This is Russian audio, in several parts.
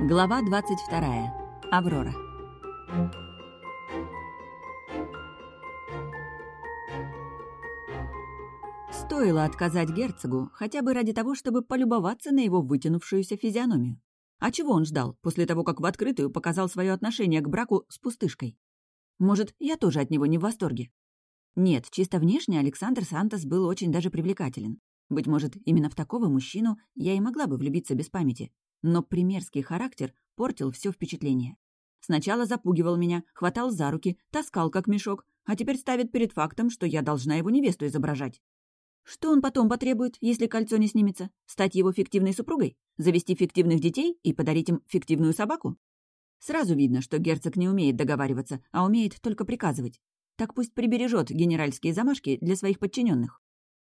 Глава 22. Аврора. Стоило отказать герцогу хотя бы ради того, чтобы полюбоваться на его вытянувшуюся физиономию. А чего он ждал после того, как в открытую показал свое отношение к браку с пустышкой? Может, я тоже от него не в восторге? Нет, чисто внешне Александр Сантос был очень даже привлекателен. Быть может, именно в такого мужчину я и могла бы влюбиться без памяти. Но примерский характер портил все впечатление. Сначала запугивал меня, хватал за руки, таскал как мешок, а теперь ставит перед фактом, что я должна его невесту изображать. Что он потом потребует, если кольцо не снимется? Стать его фиктивной супругой? Завести фиктивных детей и подарить им фиктивную собаку? Сразу видно, что герцог не умеет договариваться, а умеет только приказывать. Так пусть прибережет генеральские замашки для своих подчиненных.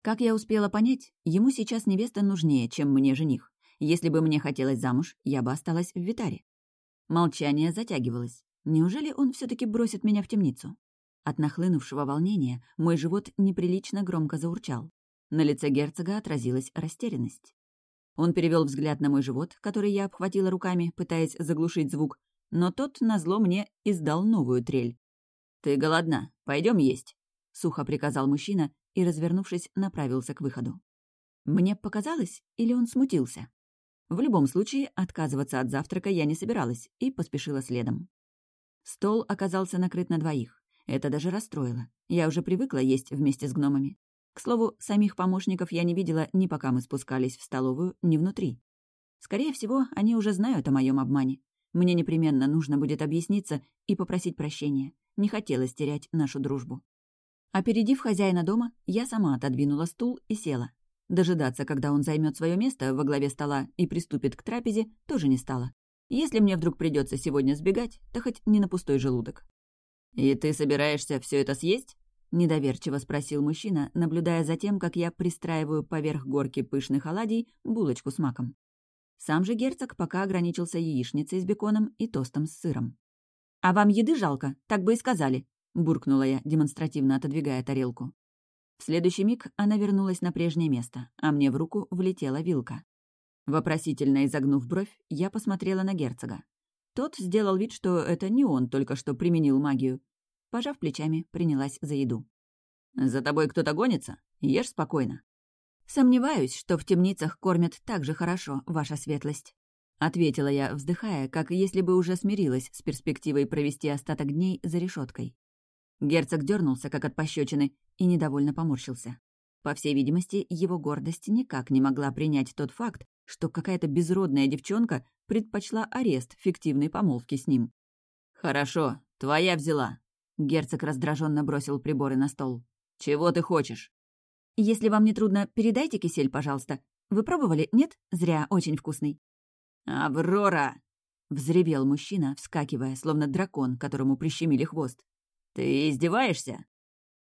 Как я успела понять, ему сейчас невеста нужнее, чем мне жених. Если бы мне хотелось замуж, я бы осталась в Витаре. Молчание затягивалось. Неужели он все таки бросит меня в темницу? От нахлынувшего волнения мой живот неприлично громко заурчал. На лице герцога отразилась растерянность. Он перевел взгляд на мой живот, который я обхватила руками, пытаясь заглушить звук, но тот, назло мне, издал новую трель. «Ты голодна. Пойдем есть», — сухо приказал мужчина и, развернувшись, направился к выходу. Мне показалось, или он смутился? В любом случае, отказываться от завтрака я не собиралась и поспешила следом. Стол оказался накрыт на двоих. Это даже расстроило. Я уже привыкла есть вместе с гномами. К слову, самих помощников я не видела ни пока мы спускались в столовую, ни внутри. Скорее всего, они уже знают о моем обмане. Мне непременно нужно будет объясниться и попросить прощения. Не хотелось терять нашу дружбу. Опередив хозяина дома, я сама отодвинула стул и села. Дожидаться, когда он займет свое место во главе стола и приступит к трапезе, тоже не стало. Если мне вдруг придется сегодня сбегать, то хоть не на пустой желудок. «И ты собираешься все это съесть?» — недоверчиво спросил мужчина, наблюдая за тем, как я пристраиваю поверх горки пышных оладий булочку с маком. Сам же герцог пока ограничился яичницей с беконом и тостом с сыром. «А вам еды жалко, так бы и сказали», — буркнула я, демонстративно отодвигая тарелку. В следующий миг она вернулась на прежнее место, а мне в руку влетела вилка. Вопросительно изогнув бровь, я посмотрела на герцога. Тот сделал вид, что это не он только что применил магию. Пожав плечами, принялась за еду. «За тобой кто-то гонится? Ешь спокойно». «Сомневаюсь, что в темницах кормят так же хорошо, ваша светлость», — ответила я, вздыхая, как если бы уже смирилась с перспективой провести остаток дней за решеткой. Герцог дернулся, как от пощечины, и недовольно поморщился. По всей видимости, его гордость никак не могла принять тот факт, что какая-то безродная девчонка предпочла арест фиктивной помолвки с ним. «Хорошо, твоя взяла», — герцог раздраженно бросил приборы на стол. «Чего ты хочешь?» «Если вам не трудно, передайте кисель, пожалуйста. Вы пробовали? Нет? Зря, очень вкусный». «Аврора!» — взревел мужчина, вскакивая, словно дракон, которому прищемили хвост. «Ты издеваешься?»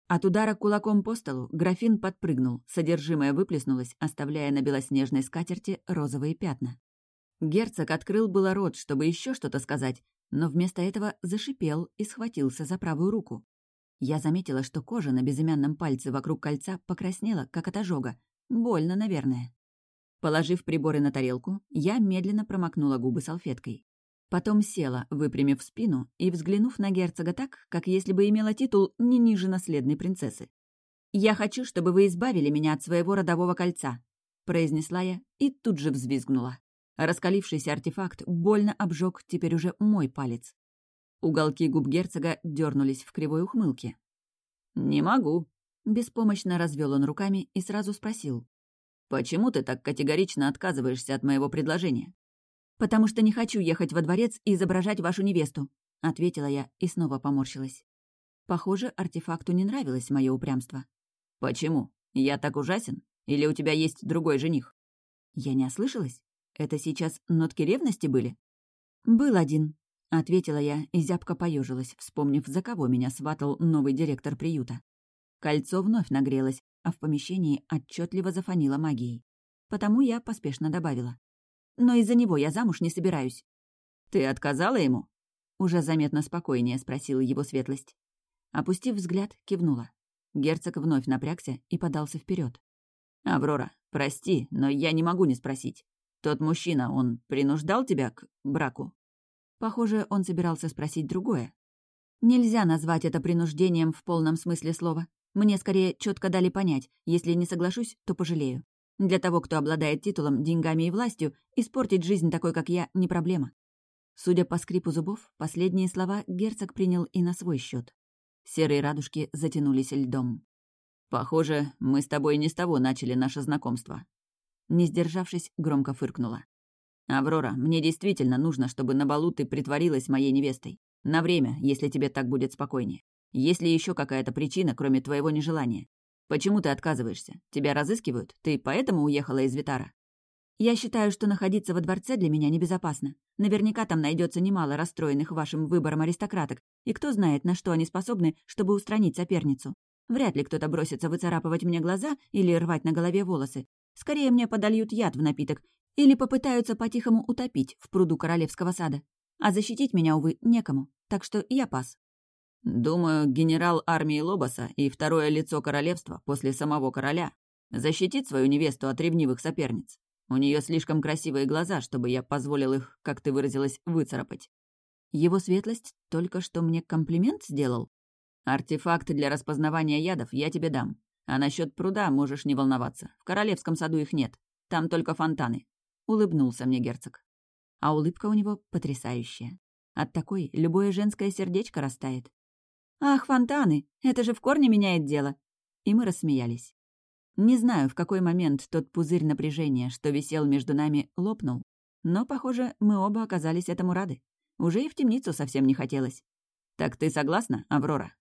От удара кулаком по столу графин подпрыгнул, содержимое выплеснулось, оставляя на белоснежной скатерти розовые пятна. Герцог открыл было рот, чтобы еще что-то сказать, но вместо этого зашипел и схватился за правую руку. Я заметила, что кожа на безымянном пальце вокруг кольца покраснела, как от ожога. Больно, наверное. Положив приборы на тарелку, я медленно промокнула губы салфеткой. Потом села, выпрямив спину и взглянув на герцога так, как если бы имела титул не ниже наследной принцессы. «Я хочу, чтобы вы избавили меня от своего родового кольца», — произнесла я и тут же взвизгнула. Раскалившийся артефакт больно обжег теперь уже мой палец. Уголки губ герцога дернулись в кривой ухмылке. «Не могу», — беспомощно развел он руками и сразу спросил. «Почему ты так категорично отказываешься от моего предложения?» «Потому что не хочу ехать во дворец и изображать вашу невесту», — ответила я и снова поморщилась. Похоже, артефакту не нравилось мое упрямство. «Почему? Я так ужасен? Или у тебя есть другой жених?» Я не ослышалась? Это сейчас нотки ревности были? «Был один», — ответила я и зябко поежилась, вспомнив, за кого меня сватал новый директор приюта. Кольцо вновь нагрелось, а в помещении отчетливо зафонило магией. Потому я поспешно добавила. «Но из-за него я замуж не собираюсь». «Ты отказала ему?» Уже заметно спокойнее спросила его светлость. Опустив взгляд, кивнула. Герцог вновь напрягся и подался вперед. «Аврора, прости, но я не могу не спросить. Тот мужчина, он принуждал тебя к браку?» Похоже, он собирался спросить другое. Нельзя назвать это принуждением в полном смысле слова. Мне скорее четко дали понять, если не соглашусь, то пожалею. Для того, кто обладает титулом, деньгами и властью, испортить жизнь такой, как я, не проблема. Судя по скрипу зубов, последние слова герцог принял и на свой счет. Серые радужки затянулись льдом. «Похоже, мы с тобой не с того начали наше знакомство». Не сдержавшись, громко фыркнула. «Аврора, мне действительно нужно, чтобы на балу ты притворилась моей невестой. На время, если тебе так будет спокойнее. Есть ли еще какая-то причина, кроме твоего нежелания? Почему ты отказываешься? Тебя разыскивают? Ты поэтому уехала из Витара?» «Я считаю, что находиться во дворце для меня небезопасно. Наверняка там найдется немало расстроенных вашим выбором аристократок, и кто знает, на что они способны, чтобы устранить соперницу. Вряд ли кто-то бросится выцарапывать мне глаза или рвать на голове волосы. Скорее мне подольют яд в напиток или попытаются по-тихому утопить в пруду королевского сада. А защитить меня, увы, некому, так что я пас. Думаю, генерал армии Лобоса и второе лицо королевства после самого короля защитит свою невесту от ревнивых соперниц. У нее слишком красивые глаза, чтобы я позволил их, как ты выразилась, выцарапать. Его светлость только что мне комплимент сделал? Артефакт для распознавания ядов я тебе дам. А насчет пруда можешь не волноваться. В королевском саду их нет. Там только фонтаны. Улыбнулся мне герцог. А улыбка у него потрясающая. От такой любое женское сердечко растает. «Ах, фонтаны! Это же в корне меняет дело!» И мы рассмеялись. Не знаю, в какой момент тот пузырь напряжения, что висел между нами, лопнул. Но, похоже, мы оба оказались этому рады. Уже и в темницу совсем не хотелось. «Так ты согласна, Аврора?»